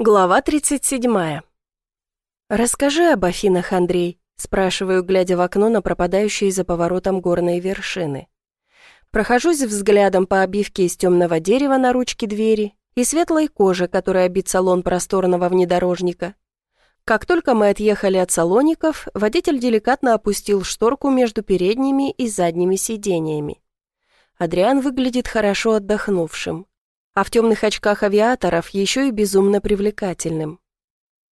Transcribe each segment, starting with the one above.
Глава 37. «Расскажи об Афинах, Андрей», — спрашиваю, глядя в окно на пропадающие за поворотом горные вершины. Прохожусь взглядом по обивке из темного дерева на ручке двери и светлой кожи, которая обит салон просторного внедорожника. Как только мы отъехали от салоников, водитель деликатно опустил шторку между передними и задними сидениями. Адриан выглядит хорошо отдохнувшим, а в темных очках авиаторов еще и безумно привлекательным.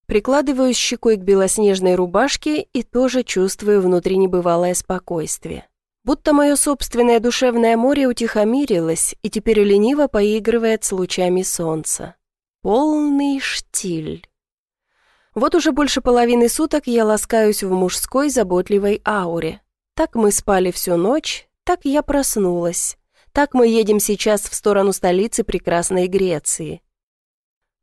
Прикладываюсь щекой к белоснежной рубашке и тоже чувствую внутри небывалое спокойствие. Будто мое собственное душевное море утихомирилось и теперь лениво поигрывает с лучами солнца. Полный штиль. Вот уже больше половины суток я ласкаюсь в мужской заботливой ауре. Так мы спали всю ночь, так я проснулась. Так мы едем сейчас в сторону столицы прекрасной Греции.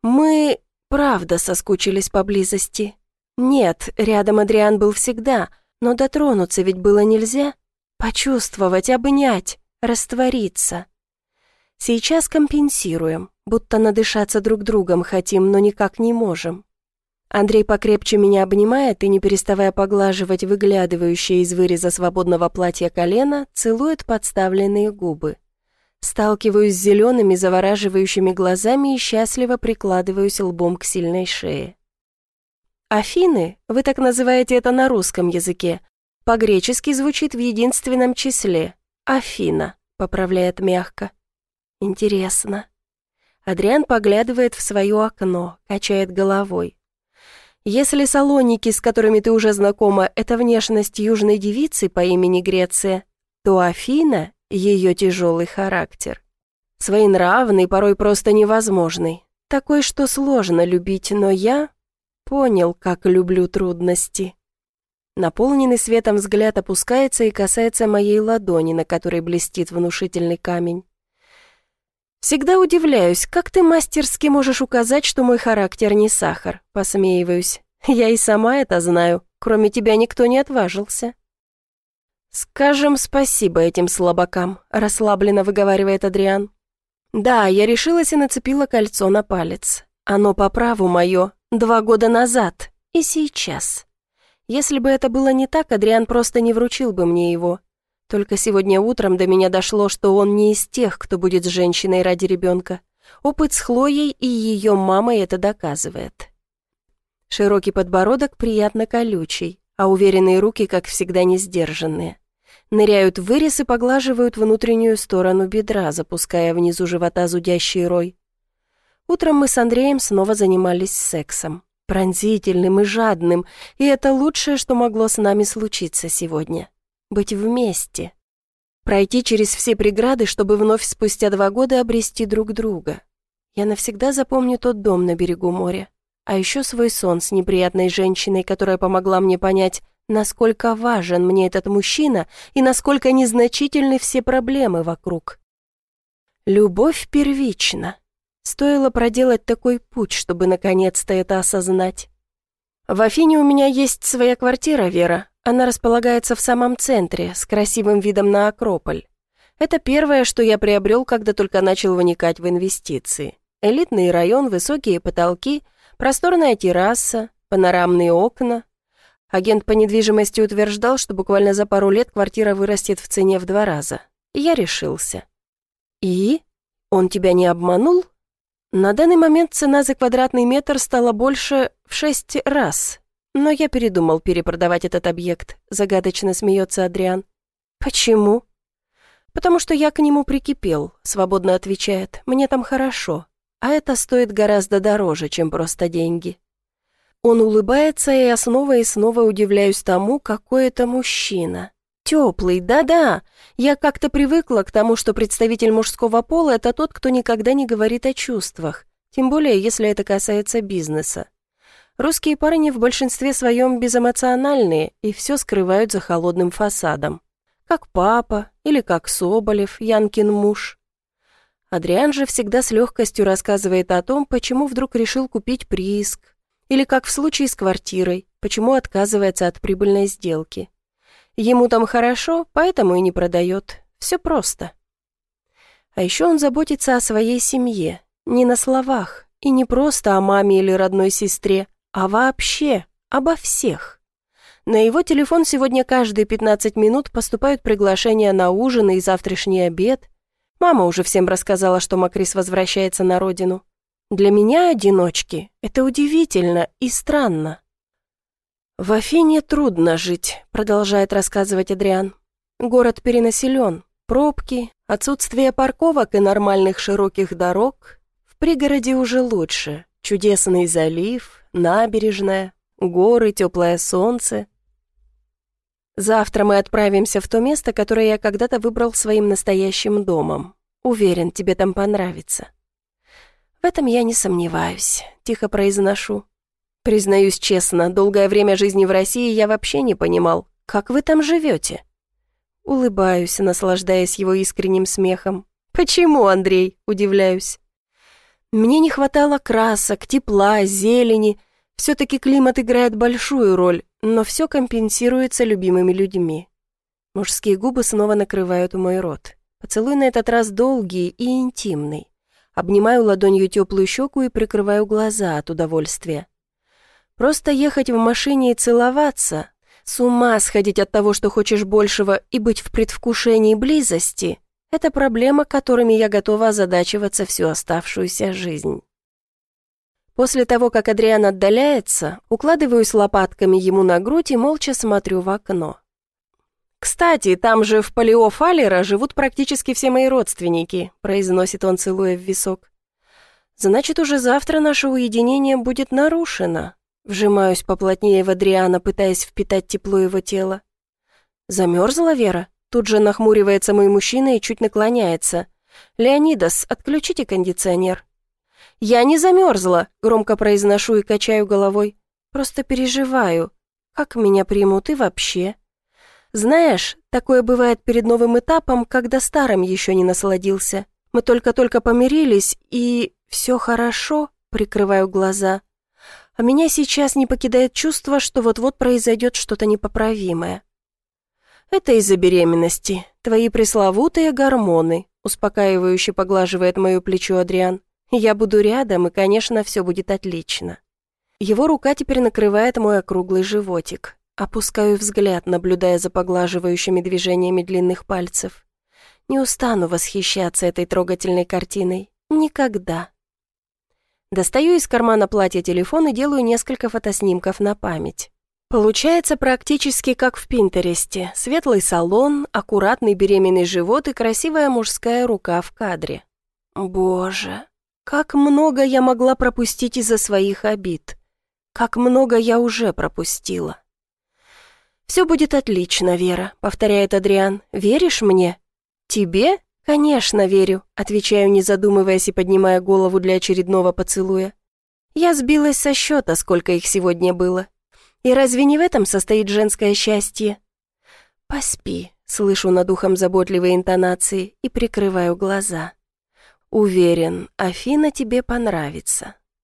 Мы, правда, соскучились поблизости. Нет, рядом Адриан был всегда, но дотронуться ведь было нельзя. Почувствовать, обнять, раствориться. Сейчас компенсируем, будто надышаться друг другом хотим, но никак не можем. Андрей покрепче меня обнимает и, не переставая поглаживать выглядывающее из выреза свободного платья колено, целует подставленные губы. Сталкиваюсь с зелеными завораживающими глазами и счастливо прикладываюсь лбом к сильной шее. Афины, вы так называете это на русском языке, по-гречески звучит в единственном числе. Афина, поправляет мягко. Интересно. Адриан поглядывает в свое окно, качает головой. Если салоники, с которыми ты уже знакома, это внешность южной девицы по имени Греция, то Афина — ее тяжелый характер. Своенравный, порой просто невозможный. Такой, что сложно любить, но я понял, как люблю трудности. Наполненный светом взгляд опускается и касается моей ладони, на которой блестит внушительный камень. «Всегда удивляюсь, как ты мастерски можешь указать, что мой характер не сахар», — посмеиваюсь. «Я и сама это знаю, кроме тебя никто не отважился». «Скажем спасибо этим слабакам», — расслабленно выговаривает Адриан. «Да, я решилась и нацепила кольцо на палец. Оно по праву мое, два года назад и сейчас. Если бы это было не так, Адриан просто не вручил бы мне его. Только сегодня утром до меня дошло, что он не из тех, кто будет с женщиной ради ребенка. Опыт с Хлоей и ее мамой это доказывает. Широкий подбородок приятно колючий, а уверенные руки, как всегда, не сдержанные. Ныряют в вырез и поглаживают внутреннюю сторону бедра, запуская внизу живота зудящий рой. Утром мы с Андреем снова занимались сексом. Пронзительным и жадным, и это лучшее, что могло с нами случиться сегодня быть вместе. Пройти через все преграды, чтобы вновь спустя два года обрести друг друга. Я навсегда запомню тот дом на берегу моря. А еще свой сон с неприятной женщиной, которая помогла мне понять, насколько важен мне этот мужчина и насколько незначительны все проблемы вокруг. Любовь первична. Стоило проделать такой путь, чтобы наконец-то это осознать. В Афине у меня есть своя квартира, Вера, она располагается в самом центре, с красивым видом на Акрополь. Это первое, что я приобрел, когда только начал вникать в инвестиции. Элитный район, высокие потолки, просторная терраса, панорамные окна. Агент по недвижимости утверждал, что буквально за пару лет квартира вырастет в цене в два раза. я решился. И? Он тебя не обманул? На данный момент цена за квадратный метр стала больше в шесть раз, но я передумал перепродавать этот объект, загадочно смеется Адриан. Почему? Потому что я к нему прикипел, свободно отвечает. Мне там хорошо, а это стоит гораздо дороже, чем просто деньги. Он улыбается, и я снова и снова удивляюсь тому, какой это мужчина. Теплый, да-да. Я как-то привыкла к тому, что представитель мужского пола – это тот, кто никогда не говорит о чувствах, тем более, если это касается бизнеса. Русские парни в большинстве своем безэмоциональные и все скрывают за холодным фасадом. Как папа или как Соболев, Янкин муж. Адриан же всегда с легкостью рассказывает о том, почему вдруг решил купить прииск, или как в случае с квартирой, почему отказывается от прибыльной сделки. Ему там хорошо, поэтому и не продает. Все просто. А еще он заботится о своей семье, не на словах, И не просто о маме или родной сестре, а вообще обо всех. На его телефон сегодня каждые 15 минут поступают приглашения на ужин и завтрашний обед. Мама уже всем рассказала, что Макрис возвращается на родину. Для меня, одиночки, это удивительно и странно. «В Афине трудно жить», — продолжает рассказывать Адриан. «Город перенаселен, пробки, отсутствие парковок и нормальных широких дорог. В пригороде уже лучше. Чудесный залив, набережная, горы, теплое солнце. Завтра мы отправимся в то место, которое я когда-то выбрал своим настоящим домом. Уверен, тебе там понравится». «В этом я не сомневаюсь», — тихо произношу. «Признаюсь честно, долгое время жизни в России я вообще не понимал, как вы там живете?» Улыбаюсь, наслаждаясь его искренним смехом. «Почему, Андрей?» — удивляюсь. «Мне не хватало красок, тепла, зелени. Все-таки климат играет большую роль, но все компенсируется любимыми людьми». Мужские губы снова накрывают мой рот. Поцелуй на этот раз долгий и интимный. Обнимаю ладонью теплую щеку и прикрываю глаза от удовольствия. Просто ехать в машине и целоваться, с ума сходить от того, что хочешь большего, и быть в предвкушении близости — это проблема, которыми я готова озадачиваться всю оставшуюся жизнь. После того, как Адриан отдаляется, укладываюсь лопатками ему на грудь и молча смотрю в окно. «Кстати, там же в Палео Фалера живут практически все мои родственники», произносит он, целуя в висок. «Значит, уже завтра наше уединение будет нарушено». Вжимаюсь поплотнее в Адриана, пытаясь впитать тепло его тела. «Замерзла Вера?» Тут же нахмуривается мой мужчина и чуть наклоняется. «Леонидас, отключите кондиционер». «Я не замерзла», — громко произношу и качаю головой. «Просто переживаю. Как меня примут и вообще?» Знаешь, такое бывает перед новым этапом, когда старым еще не насладился. Мы только-только помирились, и все хорошо, прикрываю глаза. А меня сейчас не покидает чувство, что вот-вот произойдет что-то непоправимое. Это из-за беременности. Твои пресловутые гормоны, успокаивающе поглаживает мое плечо Адриан. Я буду рядом, и, конечно, все будет отлично. Его рука теперь накрывает мой округлый животик. Опускаю взгляд, наблюдая за поглаживающими движениями длинных пальцев. Не устану восхищаться этой трогательной картиной. Никогда. Достаю из кармана платья телефон и делаю несколько фотоснимков на память. Получается практически как в Пинтересте. Светлый салон, аккуратный беременный живот и красивая мужская рука в кадре. Боже, как много я могла пропустить из-за своих обид. Как много я уже пропустила. «Все будет отлично, Вера», — повторяет Адриан. «Веришь мне?» «Тебе?» «Конечно, верю», — отвечаю, не задумываясь и поднимая голову для очередного поцелуя. Я сбилась со счета, сколько их сегодня было. И разве не в этом состоит женское счастье? «Поспи», — слышу над ухом заботливые интонации и прикрываю глаза. «Уверен, Афина тебе понравится».